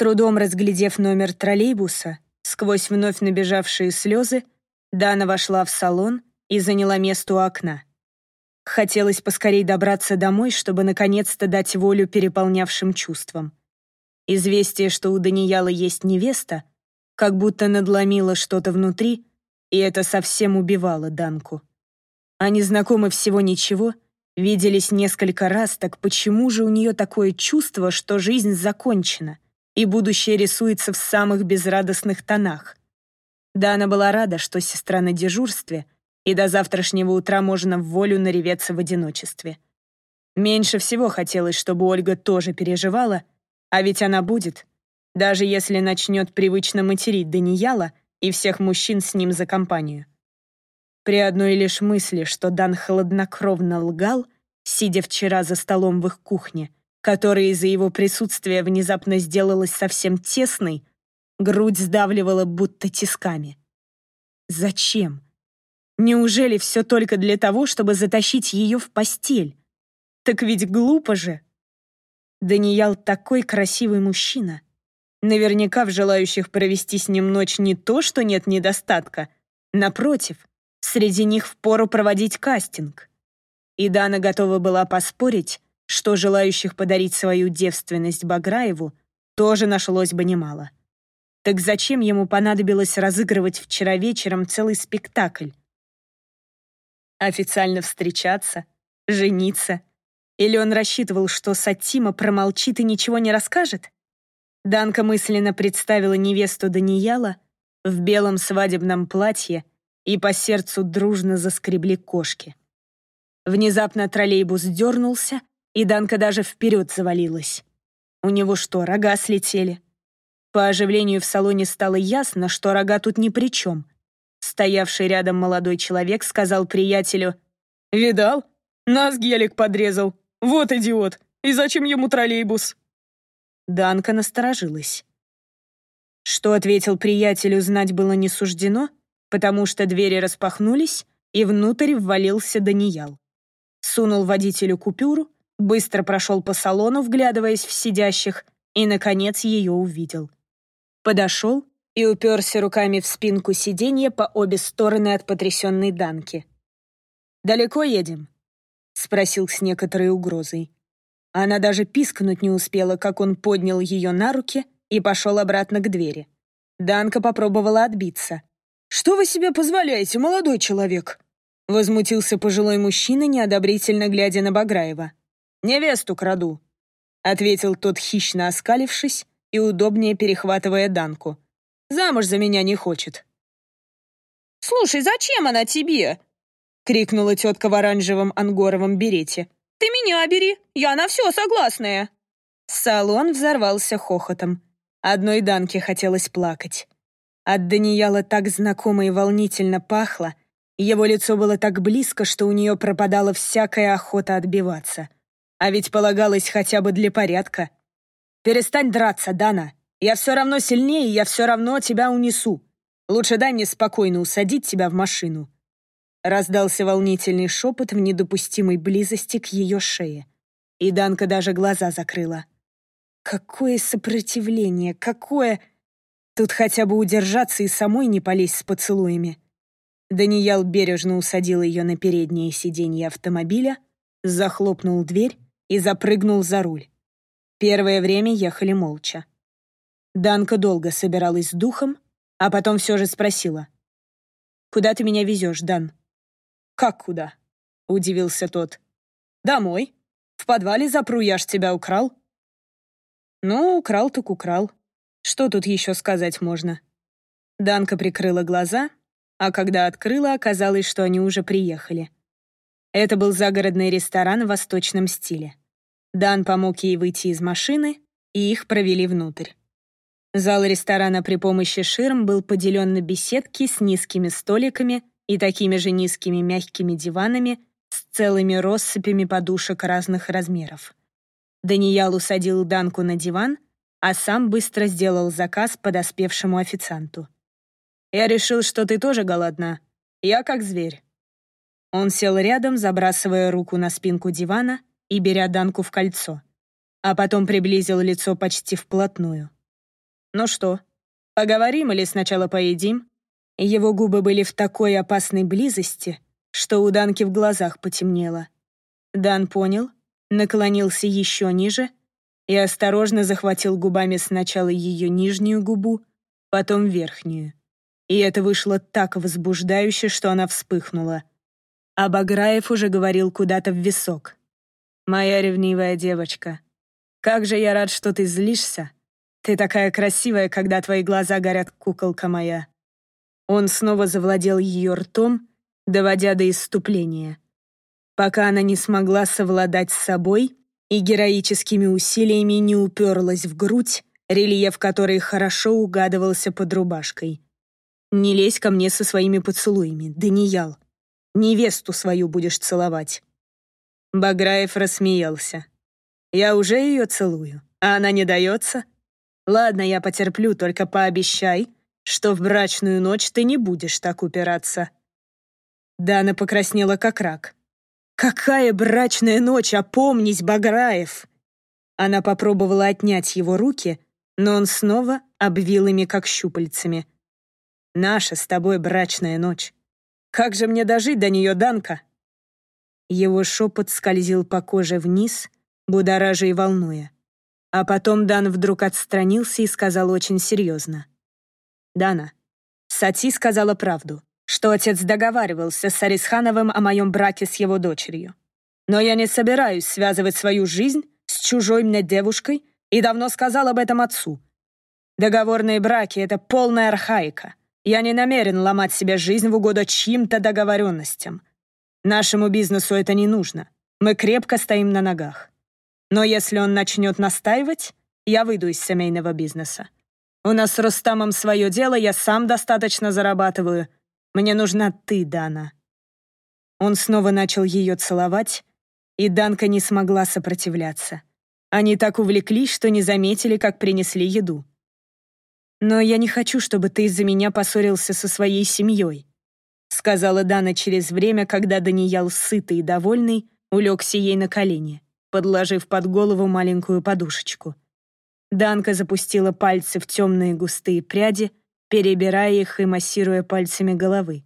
трудом разглядев номер троллейбуса, сквозь вновь набежавшие слезы, Дана вошла в салон и заняла место у окна. Хотелось поскорей добраться домой, чтобы наконец-то дать волю переполнявшим чувствам. Известие, что у Даниэла есть невеста, как будто надломило что-то внутри, и это совсем убивало Данку. Они знакомы всего ничего, виделись несколько раз, так почему же у нее такое чувство, что жизнь закончена, и будущее рисуется в самых безрадостных тонах? Дана была рада, что сестра на дежурстве, и до завтрашнего утра можно в волю нареветься в одиночестве. Меньше всего хотелось, чтобы Ольга тоже переживала, а ведь она будет, даже если начнет привычно материть Данияла и всех мужчин с ним за компанию. При одной лишь мысли, что Дан хладнокровно лгал, сидя вчера за столом в их кухне, которая из-за его присутствия внезапно сделалась совсем тесной, грудь сдавливала будто тисками. Зачем? Неужели все только для того, чтобы затащить ее в постель? Так ведь глупо же. Даниял такой красивый мужчина. Наверняка в желающих провести с ним ночь не то, что нет недостатка. Напротив, среди них впору проводить кастинг. И Дана готова была поспорить, что желающих подарить свою девственность Баграеву тоже нашлось бы немало. Так зачем ему понадобилось разыгрывать вчера вечером целый спектакль? Официально встречаться, жениться или он рассчитывал, что Сатима промолчит и ничего не расскажет? Данка мысленно представила невесту Данияла в белом свадебном платье, и по сердцу дружно заскребли кошки. Внезапно троллейбус дернулся, и Данка даже вперед завалилась. У него что, рога слетели? По оживлению в салоне стало ясно, что рога тут ни при чем. Стоявший рядом молодой человек сказал приятелю, «Видал? Нас гелик подрезал. «Вот идиот! И зачем ему троллейбус?» Данка насторожилась. Что ответил приятелю, знать было не суждено, потому что двери распахнулись, и внутрь ввалился Даниял. Сунул водителю купюру, быстро прошел по салону, вглядываясь в сидящих, и, наконец, ее увидел. Подошел и уперся руками в спинку сиденья по обе стороны от потрясенной Данки. «Далеко едем?» — спросил с некоторой угрозой. Она даже пискнуть не успела, как он поднял ее на руки и пошел обратно к двери. Данка попробовала отбиться. «Что вы себе позволяете, молодой человек?» Возмутился пожилой мужчина, неодобрительно глядя на Баграева. «Невесту краду», — ответил тот, хищно оскалившись и удобнее перехватывая Данку. «Замуж за меня не хочет». «Слушай, зачем она тебе?» — крикнула тетка в оранжевом ангоровом берете. «Ты меня бери, я на все согласная!» Салон взорвался хохотом. Одной Данке хотелось плакать. От Данияла так знакомо и волнительно пахло, его лицо было так близко, что у нее пропадала всякая охота отбиваться. А ведь полагалось хотя бы для порядка. «Перестань драться, Дана. Я все равно сильнее, я все равно тебя унесу. Лучше дай мне спокойно усадить тебя в машину. Раздался волнительный шепот в недопустимой близости к ее шее. И Данка даже глаза закрыла. Какое сопротивление, какое... Тут хотя бы удержаться и самой не полезть с поцелуями. Даниял бережно усадил ее на переднее сиденье автомобиля, захлопнул дверь и запрыгнул за руль. Первое время ехали молча. Данка долго собиралась с духом, а потом все же спросила. «Куда ты меня везешь, Дан?» «Как куда?» — удивился тот. «Домой. В подвале запру, я ж тебя украл». «Ну, украл так украл. Что тут еще сказать можно?» Данка прикрыла глаза, а когда открыла, оказалось, что они уже приехали. Это был загородный ресторан в восточном стиле. Дан помог ей выйти из машины, и их провели внутрь. Зал ресторана при помощи ширм был поделен на беседки с низкими столиками и такими же низкими мягкими диванами с целыми россыпями подушек разных размеров. Даниял усадил Данку на диван, а сам быстро сделал заказ подоспевшему официанту. «Я решил, что ты тоже голодна. Я как зверь». Он сел рядом, забрасывая руку на спинку дивана и беря Данку в кольцо, а потом приблизил лицо почти вплотную. Ну что, поговорим или сначала поедим?» Его губы были в такой опасной близости, что у Данки в глазах потемнело. Дан понял, наклонился еще ниже и осторожно захватил губами сначала ее нижнюю губу, потом верхнюю. И это вышло так возбуждающе, что она вспыхнула. А Баграев уже говорил куда-то в висок. «Моя ревнивая девочка, как же я рад, что ты злишься. Ты такая красивая, когда твои глаза горят, куколка моя». Он снова завладел ее ртом, доводя до исступления. Пока она не смогла совладать с собой и героическими усилиями не уперлась в грудь, рельеф которой хорошо угадывался под рубашкой. «Не лезь ко мне со своими поцелуями, Даниял. Невесту свою будешь целовать». Баграев рассмеялся. «Я уже ее целую, а она не дается? Ладно, я потерплю, только пообещай, что в брачную ночь ты не будешь так упираться». Дана покраснела как рак. «Какая брачная ночь, опомнись, Баграев!» Она попробовала отнять его руки, но он снова обвил ими как щупальцами. «Наша с тобой брачная ночь. Как же мне дожить до нее, Данка?» Его шепот скользил по коже вниз, будоража и волнуя. А потом Дан вдруг отстранился и сказал очень серьезно. «Дана, Сати сказала правду, что отец договаривался с Арисхановым о моем браке с его дочерью. Но я не собираюсь связывать свою жизнь с чужой мне девушкой и давно сказал об этом отцу. Договорные браки — это полная архаика. Я не намерен ломать себе жизнь в угоду чьим-то договоренностям. Нашему бизнесу это не нужно. Мы крепко стоим на ногах. Но если он начнет настаивать, я выйду из семейного бизнеса. У нас с Рустамом свое дело, я сам достаточно зарабатываю. Мне нужна ты, Дана». Он снова начал ее целовать, и Данка не смогла сопротивляться. Они так увлеклись, что не заметили, как принесли еду. «Но я не хочу, чтобы ты из-за меня поссорился со своей семьей», сказала Дана через время, когда Даниял, сытый и довольный, улегся ей на колени, подложив под голову маленькую подушечку. Данка запустила пальцы в темные густые пряди, перебирая их и массируя пальцами головы.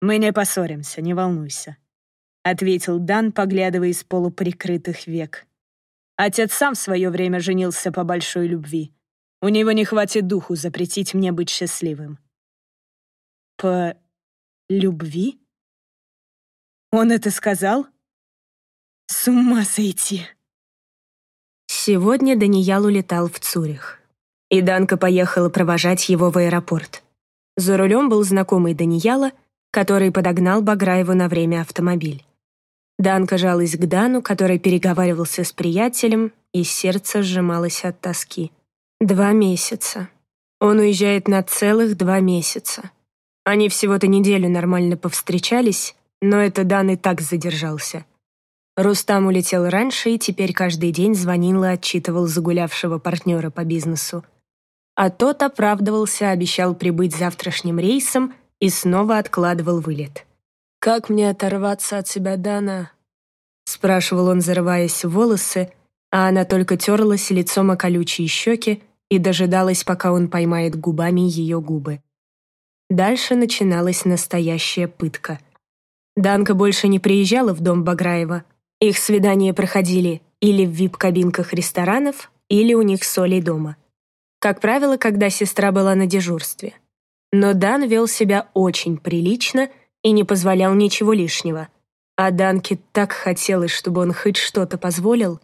«Мы не поссоримся, не волнуйся», — ответил Дан, поглядывая из полуприкрытых век. «Отец сам в свое время женился по большой любви. У него не хватит духу запретить мне быть счастливым». «По любви?» «Он это сказал?» «С ума сойти!» Сегодня Даниял улетал в Цюрих. И Данка поехала провожать его в аэропорт. За рулем был знакомый Данияла, который подогнал Баграеву на время автомобиль. Данка жалась к Дану, который переговаривался с приятелем, и сердце сжималось от тоски. Два месяца. Он уезжает на целых два месяца. Они всего-то неделю нормально повстречались, но это Дан и так задержался. Рустам улетел раньше и теперь каждый день звонил и отчитывал загулявшего партнера по бизнесу. А тот оправдывался, обещал прибыть завтрашним рейсом и снова откладывал вылет. «Как мне оторваться от себя, Дана?» спрашивал он, зарываясь в волосы, а она только терлась лицом о колючие щеки и дожидалась, пока он поймает губами ее губы. Дальше начиналась настоящая пытка. Данка больше не приезжала в дом Баграева, их свидания проходили или в вип-кабинках ресторанов, или у них с Олей дома. Как правило, когда сестра была на дежурстве. Но Дан вел себя очень прилично и не позволял ничего лишнего. А Данке так хотелось, чтобы он хоть что-то позволил.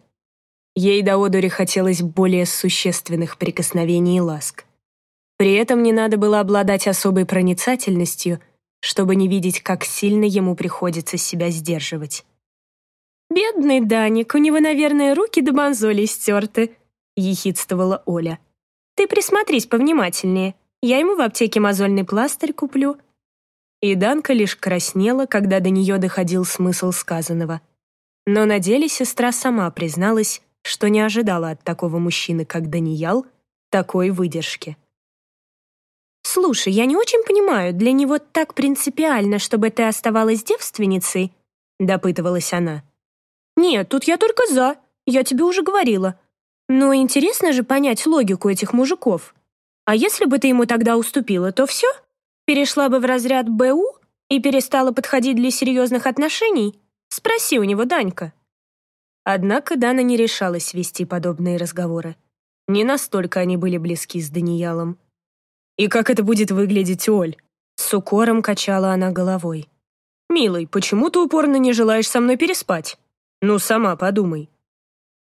Ей до одури хотелось более существенных прикосновений и ласк. При этом не надо было обладать особой проницательностью, чтобы не видеть, как сильно ему приходится себя сдерживать. «Бедный Даник, у него, наверное, руки до мозолей стерты», — ехидствовала Оля. «Ты присмотрись повнимательнее. Я ему в аптеке мозольный пластырь куплю». И Данка лишь краснела, когда до нее доходил смысл сказанного. Но на деле сестра сама призналась, что не ожидала от такого мужчины, как Даниял, такой выдержки. «Слушай, я не очень понимаю, для него так принципиально, чтобы ты оставалась девственницей?» — допытывалась она. «Нет, тут я только за. Я тебе уже говорила. Но интересно же понять логику этих мужиков. А если бы ты ему тогда уступила, то все? Перешла бы в разряд БУ и перестала подходить для серьезных отношений? Спроси у него, Данька. Однако Дана не решалась вести подобные разговоры. Не настолько они были близки с Даниялом. «И как это будет выглядеть, Оль?» С укором качала она головой. «Милый, почему ты упорно не желаешь со мной переспать? Ну, сама подумай».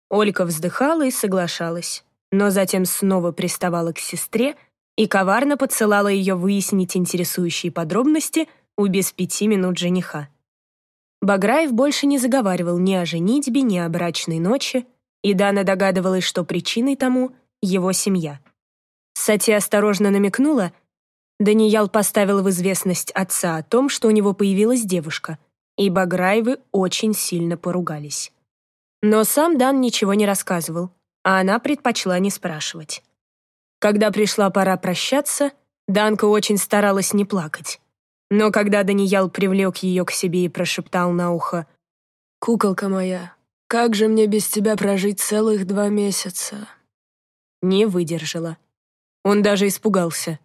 Олька вздыхала и соглашалась, но затем снова приставала к сестре и коварно подсылала ее выяснить интересующие подробности у без пяти минут жениха. Баграев больше не заговаривал ни о женитьбе, ни о брачной ночи, и Дана догадывалась, что причиной тому — его семья. Сати осторожно намекнула, Даниял поставил в известность отца о том, что у него появилась девушка, и Баграевы очень сильно поругались. Но сам Дан ничего не рассказывал, а она предпочла не спрашивать. Когда пришла пора прощаться, Данка очень старалась не плакать. Но когда Даниял привлек ее к себе и прошептал на ухо «Куколка моя, как же мне без тебя прожить целых два месяца?» Не выдержала. Он даже испугался.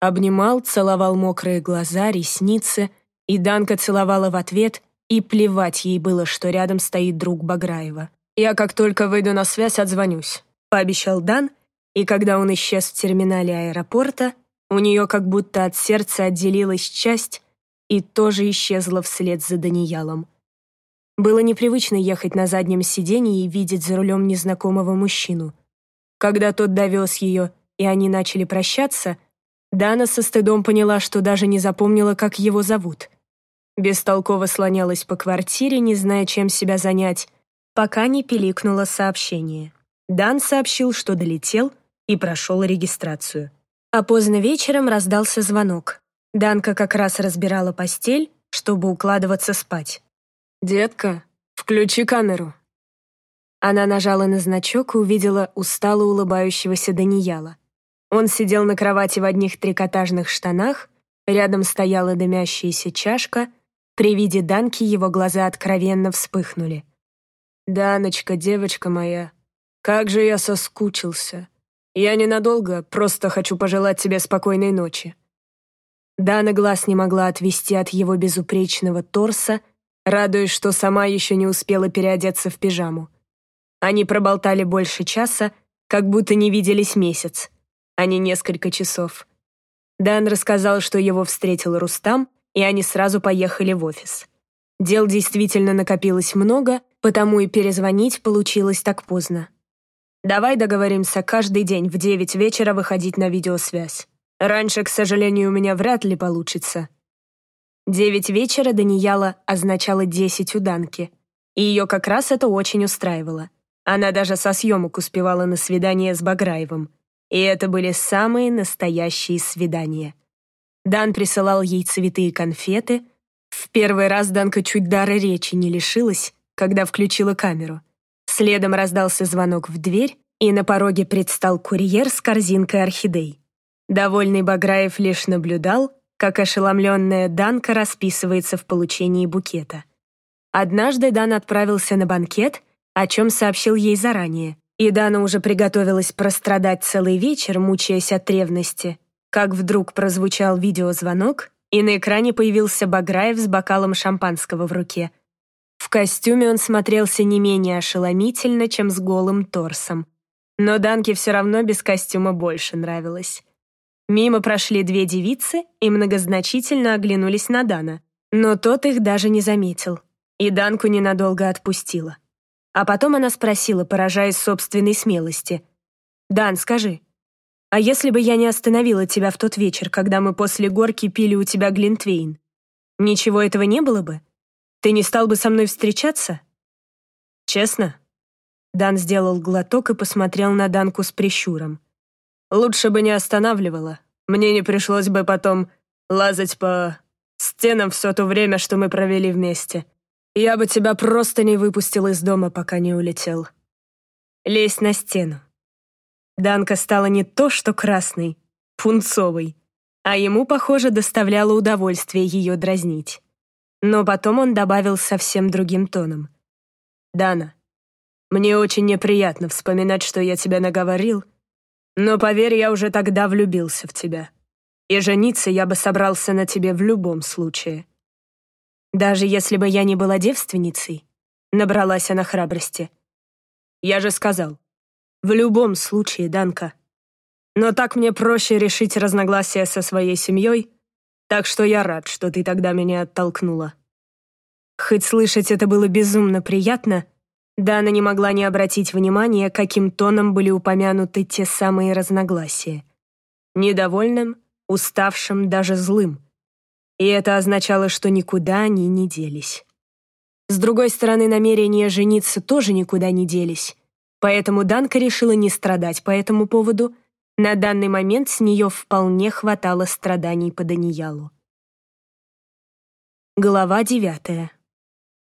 Обнимал, целовал мокрые глаза, ресницы, и Данка целовала в ответ, и плевать ей было, что рядом стоит друг Баграева. «Я как только выйду на связь, отзвонюсь», — пообещал Дан, и когда он исчез в терминале аэропорта, у нее как будто от сердца отделилась часть и тоже исчезла вслед за Даниялом. Было непривычно ехать на заднем сиденье и видеть за рулем незнакомого мужчину. Когда тот довез ее, и они начали прощаться — Дана со стыдом поняла, что даже не запомнила, как его зовут. Бестолково слонялась по квартире, не зная, чем себя занять, пока не пиликнуло сообщение. Дан сообщил, что долетел и прошел регистрацию. А поздно вечером раздался звонок. Данка как раз разбирала постель, чтобы укладываться спать. «Детка, включи камеру». Она нажала на значок и увидела устало улыбающегося Данияла. Он сидел на кровати в одних трикотажных штанах, рядом стояла дымящаяся чашка, при виде Данки его глаза откровенно вспыхнули. «Даночка, девочка моя, как же я соскучился. Я ненадолго, просто хочу пожелать тебе спокойной ночи». Дана глаз не могла отвести от его безупречного торса, радуясь, что сама еще не успела переодеться в пижаму. Они проболтали больше часа, как будто не виделись месяц а не несколько часов. Дан рассказал, что его встретил Рустам, и они сразу поехали в офис. Дел действительно накопилось много, потому и перезвонить получилось так поздно. «Давай договоримся каждый день в девять вечера выходить на видеосвязь. Раньше, к сожалению, у меня вряд ли получится». Девять вечера Данияла означало десять у Данки, и ее как раз это очень устраивало. Она даже со съемок успевала на свидание с Баграевым. И это были самые настоящие свидания. Дан присылал ей цветы и конфеты. В первый раз Данка чуть дара речи не лишилась, когда включила камеру. Следом раздался звонок в дверь, и на пороге предстал курьер с корзинкой орхидей. Довольный Баграев лишь наблюдал, как ошеломленная Данка расписывается в получении букета. Однажды Дан отправился на банкет, о чем сообщил ей заранее, и Дана уже приготовилась прострадать целый вечер, мучаясь от ревности, как вдруг прозвучал видеозвонок, и на экране появился Баграев с бокалом шампанского в руке. В костюме он смотрелся не менее ошеломительно, чем с голым торсом. Но Данке все равно без костюма больше нравилось. Мимо прошли две девицы и многозначительно оглянулись на Дана, но тот их даже не заметил, и Данку ненадолго отпустила. А потом она спросила, поражаясь собственной смелости. «Дан, скажи, а если бы я не остановила тебя в тот вечер, когда мы после горки пили у тебя Глинтвейн, ничего этого не было бы? Ты не стал бы со мной встречаться?» «Честно?» Дан сделал глоток и посмотрел на Данку с прищуром. «Лучше бы не останавливала. Мне не пришлось бы потом лазать по стенам все то время, что мы провели вместе. Я бы тебя просто не выпустил из дома, пока не улетел. Лезь на стену. Данка стала не то что красной, пунцовой, а ему, похоже, доставляло удовольствие ее дразнить. Но потом он добавил совсем другим тоном. «Дана, мне очень неприятно вспоминать, что я тебя наговорил, Но поверь, я уже тогда влюбился в тебя. И жениться я бы собрался на тебе в любом случае. Даже если бы я не была девственницей, набралась она храбрости. Я же сказал, в любом случае, Данка. Но так мне проще решить разногласия со своей семьей, так что я рад, что ты тогда меня оттолкнула. Хоть слышать это было безумно приятно, Дана не могла не обратить внимания, каким тоном были упомянуты те самые разногласия. Недовольным, уставшим, даже злым. И это означало, что никуда они не делись. С другой стороны, намерения жениться тоже никуда не делись. Поэтому Данка решила не страдать по этому поводу. На данный момент с нее вполне хватало страданий по Даниялу. Глава девятая.